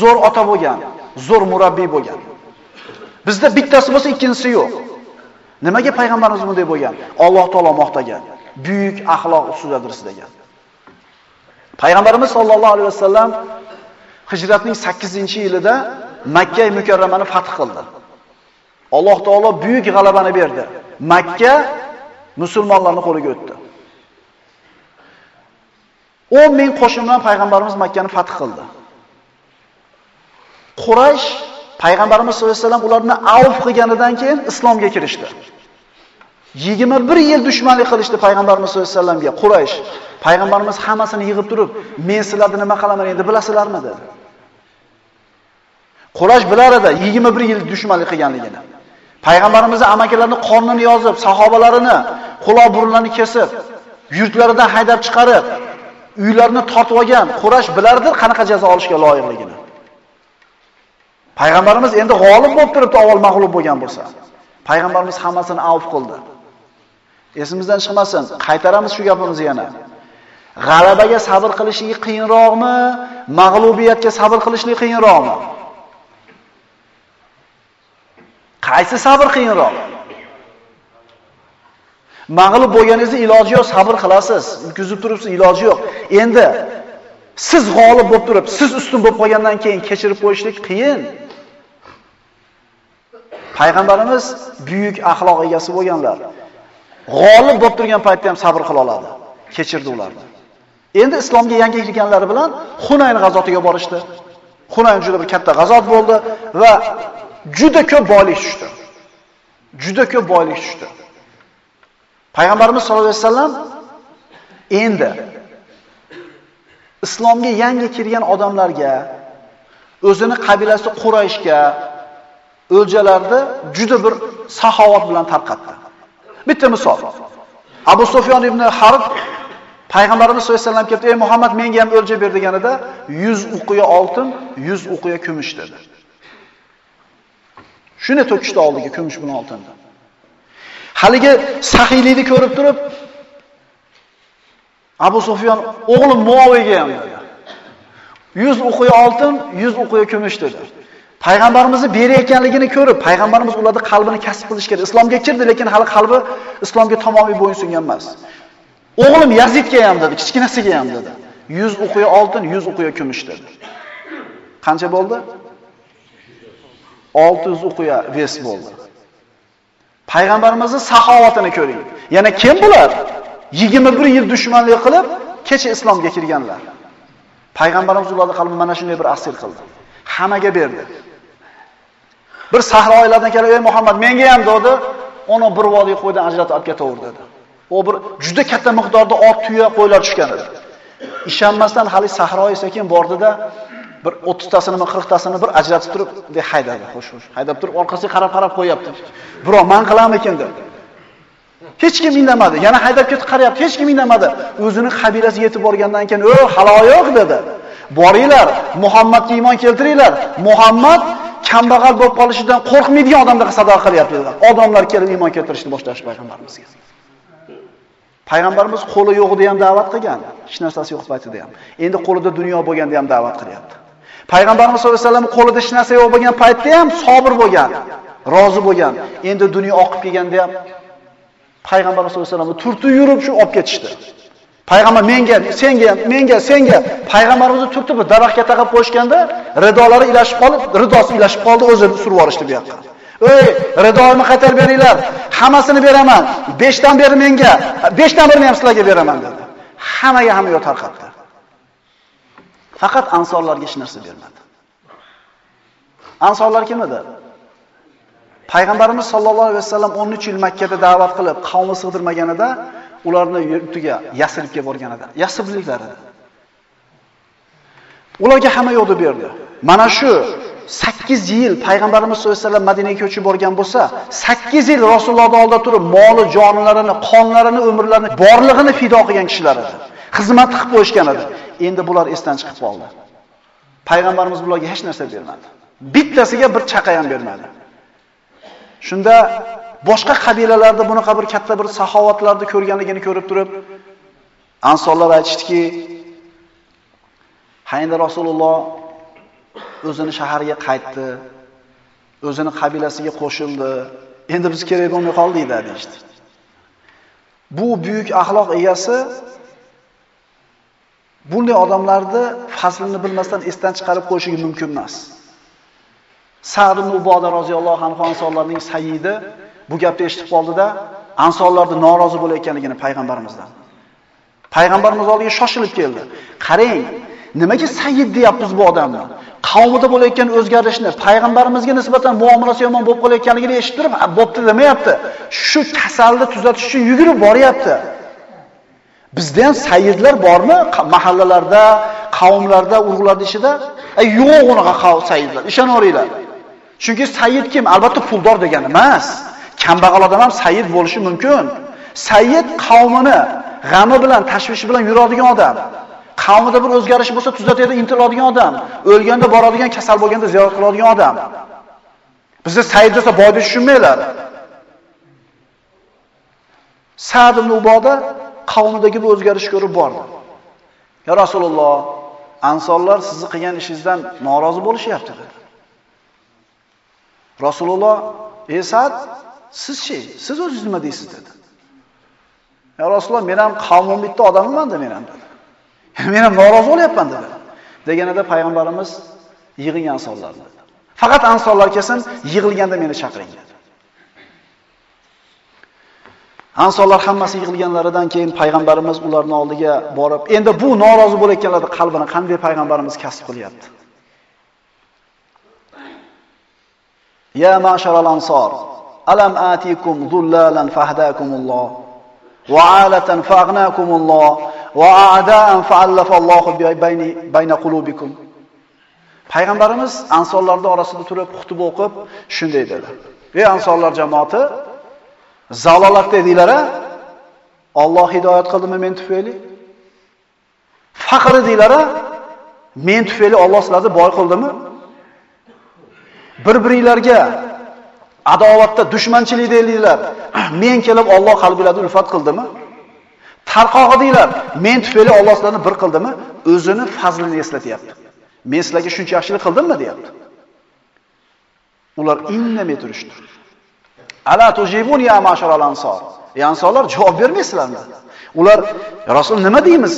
zo'r ota bo'lgan, zo'r murabbiy bo'lgan. Bizda bittasi bo'lsa, ikkinchisi yo'q. Nimaga payg'ambarimiz bunday bo'lgan? Alloh taolo maqtagan. Buyuk axloq ustidadir degan. Payg'ambarimiz sollallohu alayhi vasallam hijratning 8-yilida Makka mukarramani fath qildi. Alloh taolo buyuk g'alabani berdi. Makka musulmonlarning qo'liga o'tdi. 10 ming qo'shin bilan payg'ambarimiz Makkani fath qildi. Quraysh payg'ambarimiz sollallohu alayhi vasallam ularni avf qilganidan keyin islomga kirishdi. 21 yil dushmanlik qilishdi payg'ambarimiz sollallohu alayhi vasallamga Quraysh. Payg'ambarimiz hammasini yig'ib turib, "Men sizlarni nima qilaman endi bilasizlarmi?" dedi. Quraysh bilar edi 21 yil dushmanlik qilganligini. Payg'ambarimizni amakilarini qornini yozib, sahobalarini, quloq burunlarini kesib, yurtlaridan haydab chiqarib, uylarini tortib olgan Quraysh bilardir qanaqa jazo olishga loyiqligini. Payg'ambarimiz endi g'olib bo'lib turibdi, avval mag'lub bo'lgan bo'lsa. Payg'ambarimiz hammasini avf qildi. Esimizdan chiqmasin, qaytaramiz shu gapimizni yana. G'alabaga sabr qilishlik qiyinroqmi, mag'lubiyatga sabr qilishlik qiyinroqmi? Qaysi sabr qiyinroq? Mag'lub bo'lganingizda iloji yo'q, sabr qilasiz. Yutqizib turibsiz, iloji yo'q. Endi siz g'olib bo'lib turib, siz ustun bo'lib qolgandan keyin kechirib qo'yishlik qiyin. Payg'ambarimiz buyuk axloq egasi bo'lganlar. G'olib bo'lib turgan paytda ham sabr qila oladi. Kechirdi ularni. Endi islomga yangi kirganlari bilan Hunayn g'azotiga borishdi. Hunayn juda bir katta g'azot bo'ldi va juda ko'p boylik tushdi. Juda ko'p boylik tushdi. Payg'ambarimiz sollallohu alayhi vasallam endi islomga yangi kirgan odamlarga o'zini qabilasi Qurayshga o'ljalarni juda bir saxovat bilan tarqatdi. Bitta misol. Abu Sufyon ibn Harb Payg'ambarimiz sollallohu alayhi vasallam kelib, "Ey Muhammad, menga ham o'lja ber" deganida 100 uqiya oltin, 100 uqiya kumush dedi. Shuni to'kishdi oldiga kumush bilan oltinni. Haligi saxiylikni ko'rib turib, Abu Sufyan o'g'li Muoviyaga ham dedi. 100 uqiya oltin, 100 uqiya kumush dedi. Payg'ambarimizni berayotganligini ko'rib, payg'ambarimiz ularning qalbini kasb qilish kerak. Islomga kirdi, lekin hali qalbi islomga tamomiy bo'ysungan emas. O'g'lim Yazidga ham dedi, kichkinasiga ham dedi. 100 uqiya oltin, 100 uqiya kumush dedi. Qancha bo'ldi? 600 uqiya ves bo'ldi. Payg'ambarimizning saxovatini ko'ring. Yana kim bular? 21 yil dushmanlik qilib, kecha islomga kirganlar. Payg'ambarimiz ularni qalbi mana shunday bir asir qildi. Hammaga berdi. Bir sahro oiladan kelib, "Ey Muhammad, menga ham" dedi. Uni bir vodiy qo'ydan ajratib olib ketaver dedi. U bir juda katta miqdorda ot, tuya, qo'ylar tushgan edi. Ishonmasdan hali sahro sekin bordida bir 30 tasini, 40 tasini bir ajratib turib, de haydadi, xo'sh-xo'sh. Haydab turib orqasiga qarab-qarab qo'yapti. Biroq men qilarmikin dedi. Hech kim indamadi. Yana haydab ketib qarayapti. Hech kim indamadi. O'zining qabilasi yetib borgandan keyin, "O, haloyoq" dedi. Boringlar, Muhammadga iymon keltiringlar. Muhammad kambag'al bo'lib qolishidan qo'rqmaydigan odamlarga sado qilyapti dedilar. Odamlar kelib iymon keltirishni boshlashdi payg'ambarimizga. Payg'ambarimiz qo'li yo'g'ida ham da'vat qilgan, hech narsasi yo'q paytida ham. Endi qo'lida dunyo bo'lganda ham da'vat qilyapti. Payg'ambarimiz sollallohu alayhi vasallam qo'lida hech narsa yo'q bo'lgan paytda ham sabr bo'lgan, rozi bo'lgan. Endi dunyo oqib kelganda ham Payg'ambarimiz sollallohu alayhi vasallam turtib yurib shu olib ketishdi. Payg'ambar menga, senga, menga, senga payg'ambarimizni turtib daraxtga taqab qo'yishganda ridolari ilashib qolib, ridosi ilashib qoldi, o'zini surib yuborishdi bu yoqqa. "Ey, ridoimni qaytarib beringlar. Hammasini beraman. 5 dan beri menga, 5 dan birini ham sizlarga beraman" dedi. Hammaga hamma yo'q tarqatdi. Faqat ansorlarga hech narsa bermadi. Ansorlar kim edi? Payg'ambarimiz sollallohu alayhi vasallam 13 yil Makkada da'vat qilib, qavmi sig'dirmaganida ularni yurtiga Yasribga borganida, Yasribliklarida. Ularga hamma yo'lni berdi. Mana shu 8 yil payg'ambarimiz sollallohu alayhi vasallam Madinaga ko'chib borgan bo'lsa, 8 yil Rasulullohning oldida turib, moli, jonlarini, qonlarini, umrlarini, borlig'ini fido qilgan kishilar edi. Xizmat qilib qo'yishgan edi. Endi bular esdan chiqib qoldi. Payg'ambarimiz bularga hech narsa bermadi. Bittasiga bir chaqa ham bermadi. Shunda boshqa qabilalarda bunaqa bir katta bir saxovatlarni ko'rganligini ko'rib turib, ansorlar aytishdiki, Hayinda Rasululloh o'zini shaharga qaytdi, o'zini qabilasiga qo'shildi. Endi biz kerak bo'lmay qoldik işte. Bu buyuk axloq egasi bunday odamlarni faslini bilmasdan esdan chiqarib qo'yishi mumkin emas. Sa'd ibn Uboda roziyallohu anhu ansorlarning sayyidi bu gapni eshitib qoldida, ansorlarni norozi bo'layotganligini payg'ambarimizdan. Payg'ambarimiz oldiga shoshilib keldi. Qarang, nimaga sayyid deyapmiz bu odamni? Qavmida bo'layotgan o'zgarishni, payg'ambarimizga nisbatan muomalasi yomon bo'lib qolayotganligini eshitib turib, bo'pti demayapti. Shu kasalni tuzatish uchun yugurib boryapti. Bizda ham sayyidlar bormi? Mahallalarda, qavmlarda, urug'larda ishida? Ay, yo'q unaqa qavm sayyidlar. Ishonaveringlar. Chunki sayyid kim? Albatta puldor degani emas. Kambag'al odam ham sayyid bo'lishi mumkin. Sayyid qavmini g'ami bilan, tashvishi bilan yuradigan odam. Qavmida bir o'zgarish bo'lsa tuzatadi, intiladigan odam. O'lganda boradigan, kasal bo'lganda ziyorat qiladigan odam. Bizda sayyid desa boy deb tushunmaylar. Sa'd ibn Uboda qavmidagi bir o'zgarish ko'rib bordi. Ya Rasululloh, ansonlar sizni qilgan ishingizdan norozi bo'lishyapti dedi. Rasululloh, "Ey Sa'd, sizchi, siz o'zingiz nima deysiz?" dedi. Ya Rasululloh, men ham qavmim bitta odamman-da men ham dedi. Men ham norozi bo'lyapman dedi. Deganida payg'ambarimiz yig'ing ansonlar dedi. Faqat ansonlar kelsin, yig'ilganda meni chaqiring dedi. Ansonlar hammasi yig'ilganlaridan keyin payg'ambarimiz ularning oldiga borib, endi bu norozi bo'layotganlarning qalbini qanday payg'ambarimiz kasb qilyapti? Ya ma'sharal ansor, alam atikum dhullalan fahdakumulloh wa alatan fagnakumulloh va a'da'an fa'allafallohu bayni bayna qulubikum. Payg'ambarimiz ansorlarning orasida turib xutba o'qib shunday dedi. Ey ansorlar jamoati, zalolatda edinglar-a? Alloh hidoyat qildimi men tufayli? Faqr edinglar-a? Men tufayli Alloh sizlarni boy qildimi? Bir-biringlarga adovatda, dushmanchilik deydilar. Ah, men kelib Alloh qalbingizda ulfat qildimi? Tarqoq edinglar. Men tufayli Alloh sizlarni bir qildimi? O'zini fazlini eslatyapti. Men sizlarga shuncha yaxshilik qildimmi, deyapti. Ular indamay turishdi. Ala tujibun ya masharal ansor. Ey ansonlar javob bermaysizlarmi? Ular Rasul nima deymiz?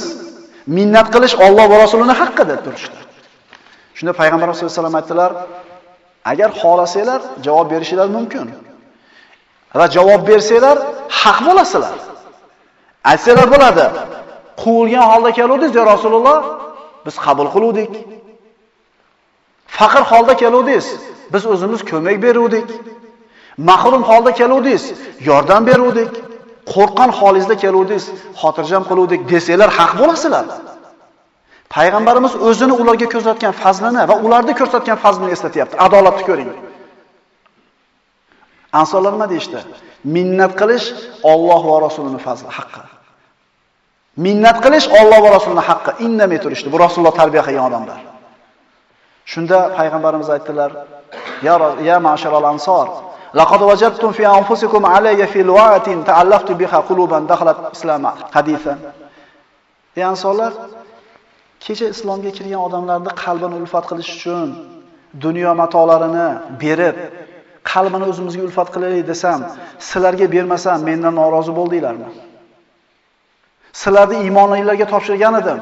Minnat qilish Alloh va Rasulining haqqi deb turishdi. Shunda payg'ambar sollallohu alayhi vasallam aytdilar: Agar xohlasanglar javob berishinglar mumkin. Va javob bersanglar haq bo'lasizlar. Aytsalar bo'ladi. Quvilgan holda keluvdingiz ya Rasululloh, biz qabul qiluvdik. Faqir holda keluvdingiz, biz o'zimiz ko'mak beruvdik. Mahrum holda keluvdingiz, yordam beruvdik. Qo'rqgan holingizda keluvdingiz, xotirjam qiluvdik desanglar haq bo'lasizlar. Payg'ambarimiz o'zini ularga ko'rsatgan fazlini va ularda ko'rsatgan fazlini eslatyapti. Adolatni ko'ring. Ansorlar nima deyishdi? Minnat qilish Alloh va Rasulining fazli, haqqi. Minnat qilish Alloh va Rasulining haqqi. Indamay turishdi. Bu Rasululloh tarbiya qilgan odamlar. Shunda payg'ambarimiz aytdilar: "Ya ya ma'sharal ansor, laqad wajadtum fi anfusikum alayya fi lu'atin ta'allaftu biha quluban dakhalat islama." Hadisan. Ey ansorlar, kecha islomga kirgan odamlarni qalbini ulfat qilish uchun dunyo matolarini berib, qalbini o'zimizga ulfat qilaylik desam, sizlarga bermasam mendan norozi bo'ldinglarmi? Sizlarni iymonlilarga topshirgan edim.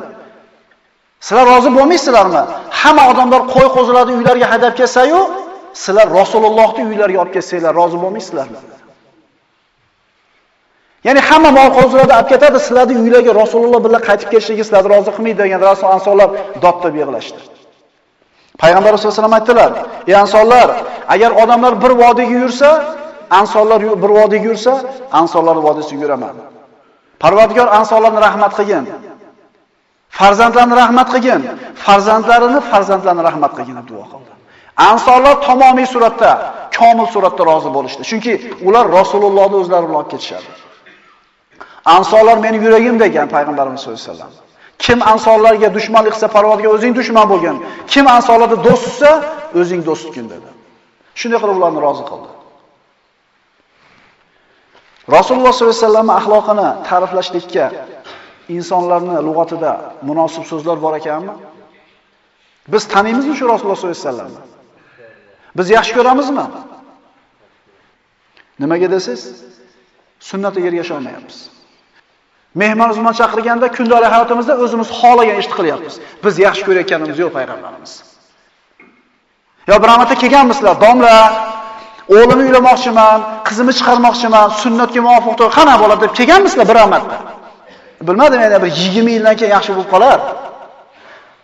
Sizlar rozi bo'lmaysizlarmi? Hamma odamlar qo'y qo'zilarni uylariga haydab ketsa-yu, sizlar Rasulullohni uylariga olib kelsanglar rozi bo'lmaysizlarmi? Ya'ni hamma mol qo'zilarni olib ketadi, sizlarni uylarga Rasululloh bilan qaytib kelishingiz sizlarni rozi qilmaydi degan Rasul ansonlar dotda yig'lashdi. Payg'ambar sollallohu alayhi vasallam aytdilar: "Ey ansonlar, agar odamlar bir vodiyga yursa, ansonlar bir vodiyga yursa, ansonlar vodiysiga yuraman. Parvardigor ansonlarni rahmat qilgin. Farzandlarni rahmat qilgin, farzandlarini farzandlarini rahmat qilgin deb duo qildi. Ansonlar to'liq suratda, komil suratda rozi bo'lishdi. Chunki ular Rasulullohni o'zlari bilan olib ketishadi. Ansorlar meni yuragim degan payg'ambarimiz sollallohu alayhi vasallam. Kim ansorlarga dushmanlik qilsa, Parvardigor o'zing dushman bo'lgin. Kim ansonlarga do'st tutsa, o'zing do'st tutgin dedi. Shunday qilib ularni rozi qildi. Rasululloh sollallohu alayhi vasallam axloqini ta'riflashlikka insonlarni lug'atida munosib so'zlar bor ekanmi? Biz taniymizmi shu Rasululloh sollallohu alayhi vasallamni? Biz yaxshi ko'ramizmi? Nimaga desiz? Sunnatiga ergasha olmayapmiz. Mehmon uzman chaqirganda kundalik hayotimizda o'zimiz xohlagan ishni qilyapmiz. Biz yaxshi ko'rayotganimiz yo'q payg'ambarimiz. Yo bir marta kelganmisizlar, domla, o'g'limni uylamoqchiman, qizimni chiqarmoqchiman, sunnatga muvofiq to'y qana bo'ladi deb kelganmisizlar biromatda? Bilmadim, yana bir 20 yildan keyin yaxshi bo'lib qolar.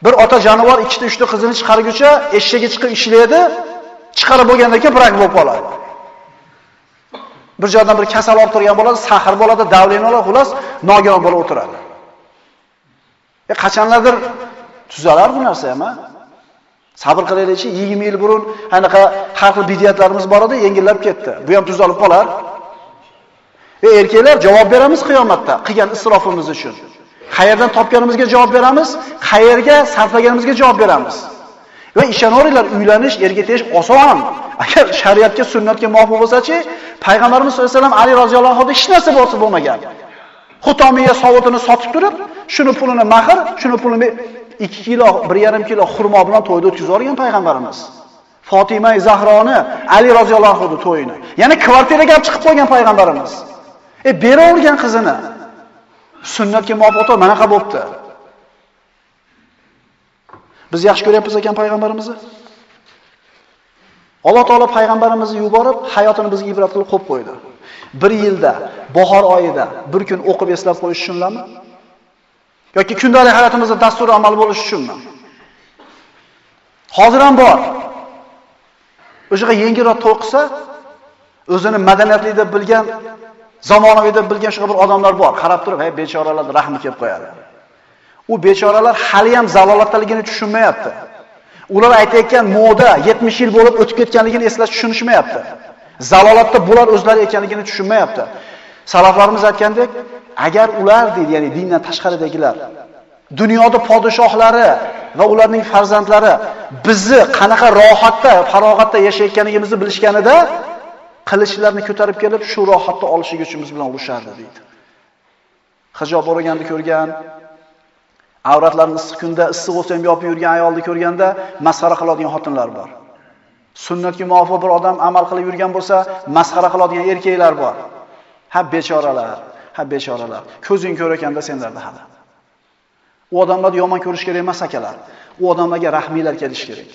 Bir ota jonivor ikkita, uchta qizini chiqarguncha eshakka chiqib ishlaydi, chiqarib bo'lgandan keyin brak bo'lib qoladi. Bir joydan bir kasal olib turgan bo'ladi, sahr bo'ladi, davleni oladi, xullas nogiron bo'lib o'tiradi. E qachonlardir tuzalar bu narsa ham, Sabr qilaylikchi, 20 yil burun anaqa har xil bidiyatlarimiz bor edi, yengillab ketdi. Bu ham tuzalib qolar. E erkaklar javob beramiz qiyomatda qilgan isrofimiz uchun. Qayerdan topganimizga javob beramiz, qayerga sarflaganimizga javob beramiz. Va ishonaveringlar, uylanish, erga tegish oson. Agar shariatga, sunnatga muvofiq bo'lsa-chi, payg'ambarimiz sollallohu alayhi vasallam Ali roziyallohu anhu hech narsa bo'lsa bo'lmagan. Xutomiya sovutini sotib turib, shuni pulini mahr, shuni pulini 2 kilo, 1,5 kilo xurmo bilan to'yda o'tkazib yuborgan payg'ambarimiz. Fatima Zahroni Ali roziyallohu anhu to'yini. Ya'ni kvartiraga olib chiqib qo'ygan payg'ambarimiz. E beravergan qizini. Sunnatga muvofiq mana qanday bo'pti. Biz yaxshi ko'ryapmiz ekan payg'ambarimizni? Alloh taolo payg'ambarimizni yuborib, hayotini bizga ibrat qilib qo'yib qo'ydi. Bir yilda, bahor oyida bir kun o'qib eslab qo'yish uchunmi? yoki kundalik hayotimizda dastur amal bo'lish uchunmi? Hozir ham bor. O'shaga yengilroq to'qsa, o'zini madaniyatli deb bilgan, zamonaviy deb bilgan shunaqa bir odamlar bor. Qarab turib, "Hey, bechoralarga rahmi kelib qo'yadi." U bechoralar hali ham zalolatdaligini tushunmayapti. Ular aytayotgan moda 70 yil bo'lib o'tib ketganligini eslash tushunishmayapti. Zalolatda bular o'zlari ekanligini tushunmayapti. Salaflarimiz aytgandek, agar ular deydi, ya'ni dindan tashqaridagilar dunyoda podshohlari va ularning farzandlari bizni qanaqa rohatda, farog'atda yashayotganligimizni bilishganida qilichlarni ko'tarib kelib shu rohatda olishiga uchun biz bilan urushardi deydi. hijob o'raganda ko'rgan, avratlarini issiq kunda issiq bo'lsa ham yopib yurgan ayolni ko'rganda masxara qiladigan xotinlar bor. Sunnatga muvofiq bir odam amal qilib yurgan bo'lsa, masxara qiladigan erkaklar bor. Ha bechoralar, ha bechoralar. Ko'zing ko'r ekanda senlarda hali. U odamlarni yomon ko'rish kerak emas akalar. U odamlarga rahmiylar kelish kerak.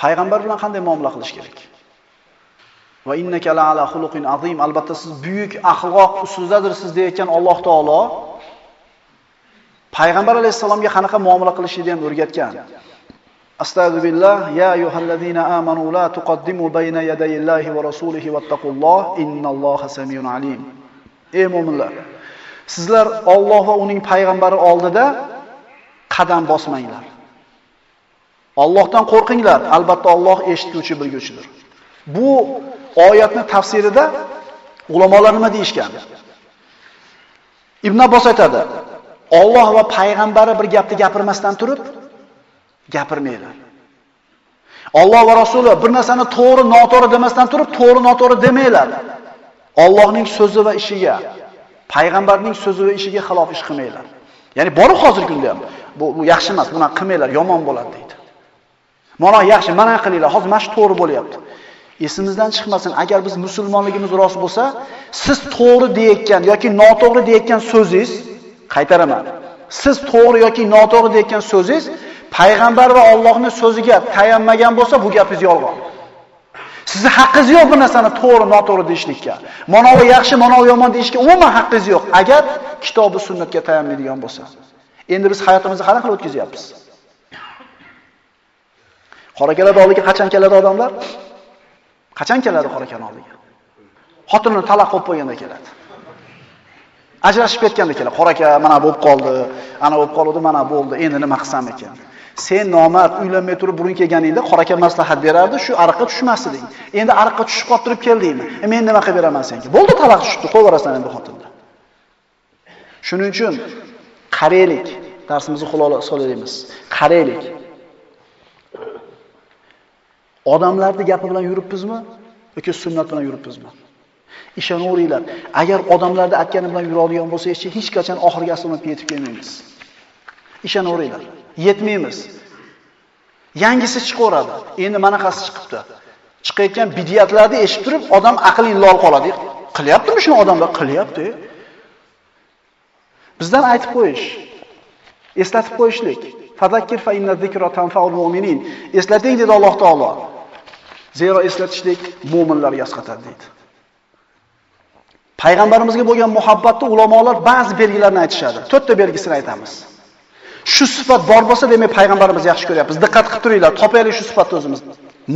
Payg'ambar bilan qanday muomala qilish kerak? Va innaka la ala xuluqin azim. Albatta siz buyuk axloq ustidadirsiz deyotgan Alloh taolo Payg'ambar alayhisalomga qanaqa muomala qilishni ham o'rgatgan. Astagfirullah ya ayyuhallazina amanu la tuqaddimu bayna yadayillahi va rasulihi wattaqulloh innalloha samiyun alim. Ey mu'minlar, sizlar Alloh va uning payg'ambari oldida qadam bosmanglar. Allohdan qo'rqinglar, albatta Alloh eshituvchi, bilguvchidir. Bu oyatni tafsirida ulamolar nima deyishgan? Ibn Abbos aytadi: Alloh va payg'ambari bir gapni gapirmasdan turib gapirmaydi. Alloh va rasuli bir narsani to'g'ri, noto'g'ri demasdan turib to'g'ri, noto'g'ri demanglar. Allohning so'zi va ishiga, payg'ambarning so'zi va ishiga xilof ish qilmanglar. Ya'ni bor hozirgi kunda ham bu, bu yaxshi emas, buni qilmanglar, yomon bo'ladi deydi. Mana yaxshi, mana qilinglar, hozir mana shu to'g'ri bo'lyapti. Esimizdan chiqmasin, agar biz musulmonligimiz rost bo'lsa, siz to'g'ri deyotgan yoki noto'g'ri deyotgan so'zingiz qaytaraman. Siz to'g'ri yoki noto'g'ri deyotgan so'zingiz payg'ambar va Allohning so'ziga tayanmagan bo'lsa, bu gapingiz yolg'on. Sizni haqqingiz yo'q bu narsani to'g'ri, noto'g'ri deyishlikka. Mana bu yaxshi, mana bu yomon deyishga umuman haqqingiz yo'q. Agar kitob va sunnatga tayanmaydigan bo'lsa. Endi biz hayotimizni qanaqa qilib o'tkazyapmiz? Qorakalada oldiga qachon keladi odamlar? Qachon keladi qorakan oldiga? Xotinini talaq qilib qo'yganda keladi. Ajrashib ketganda Qora aka mana bo'lib qoldi, ana bo'lib qoldi, mana bo'ldi. Endi nima qilsam ekan? Sen nomard uylanmay turib burun kelganingda qora aka maslahat berardi, shu ariqqa tushmasding. Endi ariqqa tushib qolib turib keldingmi? E men nima qilib beraman senga? Bo'ldi, talaq tushibdi, qo'yib endi xotinni. Shuning uchun qaraylik, darsimizni xulosa olaymiz. Qaraylik. Odamlarni gapi bilan yuribmizmi yoki sunnat bilan yuribmizmi? Ishonaveringlar, agar odamlarni aytgani bilan yuradigan bo'lsak, hech qachon oxirgi astronomga yetib kelmaymiz. Ishonaveringlar, yetmaymiz. Yangisi chiqaveradi. Endi manaqasi chiqibdi. Chiqayotgan bidiyatlarni eshitib turib, odam aqli lol qoladi. Qilyaptimi shuni odamlar? Qilyapti. Bizdan aytib qo'yish, eslatib qo'yishlik. Fadakkir fa inna zikra tanfa'ul mu'minin. Eslating dedi Alloh taolo. Zero eslatishlik mu'minlarga asqatadi deydi. Payg'ambarimizga bo'lgan muhabbatni ulamolar ba'zi belgilarni aytishadi. To'rtta belgisini aytamiz. Shu sifat bor bo'lsa, demak payg'ambarimiz yaxshi ko'ryapmiz. Diqqat qilib turinglar, topaylik shu sifatni o'zimiz.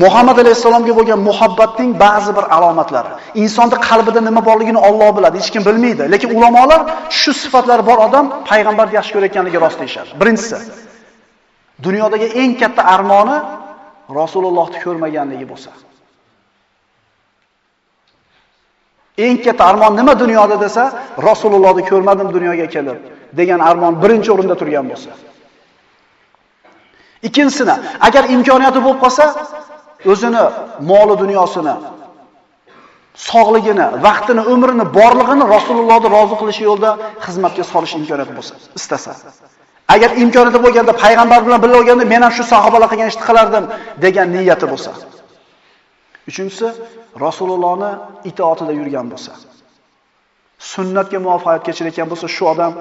Muhammad alayhisalomga bo'lgan muhabbatning ba'zi bir alomatlari. Insonning qalbida nima borligini Alloh biladi, hech kim bilmaydi. Lekin ulamolar shu sifatlari bor odam payg'ambarni yaxshi ko'rayotganligi rost deyishadi. Birinchisi, dunyodagi eng katta armoni Rasulullohni ko'rmaganligi bo'lsa. Eng katta armon nima dunyoda desa, Rasulullohni ko'rmadim dunyoga kelib degan armon birinchi o'rinda turgan bo'lsa. Ikkinchisini, agar imkoniyati bo'lib qolsa, o'zini moli dunyosini, sog'ligini, vaqtini, umrini, borlig'ini Rasulullohni rozi qilish yo'lida xizmatga solish imkoniyati bo'lsa, istasa. Agar imkoniyati bo'lganda payg'ambar bilan birga bo'lganda men ham shu sahobalar qilgan ishni qilardim degan niyati bo'lsa. Uchinchisi, Rasulullohni itoatida yurgan bo'lsa. Sunnatga muvofiq kechirayotgan bo'lsa, shu odam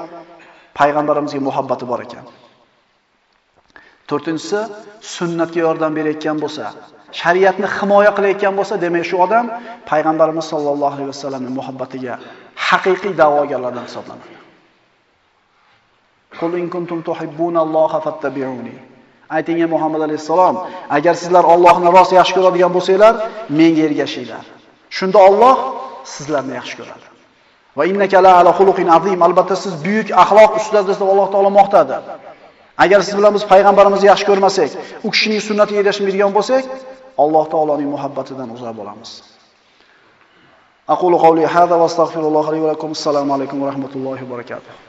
payg'ambarimizga muhabbati bor ekan. To'rtinchisi, sunnatga yordam berayotgan bo'lsa, shariatni himoya qilayotgan bo'lsa, demak shu odam payg'ambarimiz sollallohu alayhi vasallamning muhabbatiga haqiqiy da'vogarlardan hisoblanadi. Qul in kuntum tuhibbunalloha fattabi'uni. Ayting Muhammad alayhisalom, agar sizlar Allohni rost yaxshi ko'radigan bo'lsanglar, menga ergashinglar. Shunda Alloh sizlarni yaxshi ko'radi. Va innaka la ala xuluqin azim. Albatta siz buyuk axloq ustidasiz deb Alloh taolo maqtadi. Agar siz bilan biz payg'ambarimizni yaxshi ko'rmasak, u kishining sunnatiga ergashmaydigan bo'lsak, Alloh taoloning muhabbatidan uzoq bo'lamiz. Aqulu qawli hadha va astagfirulloh li va lakum. Assalomu alaykum va rahmatullohi va barakatuh.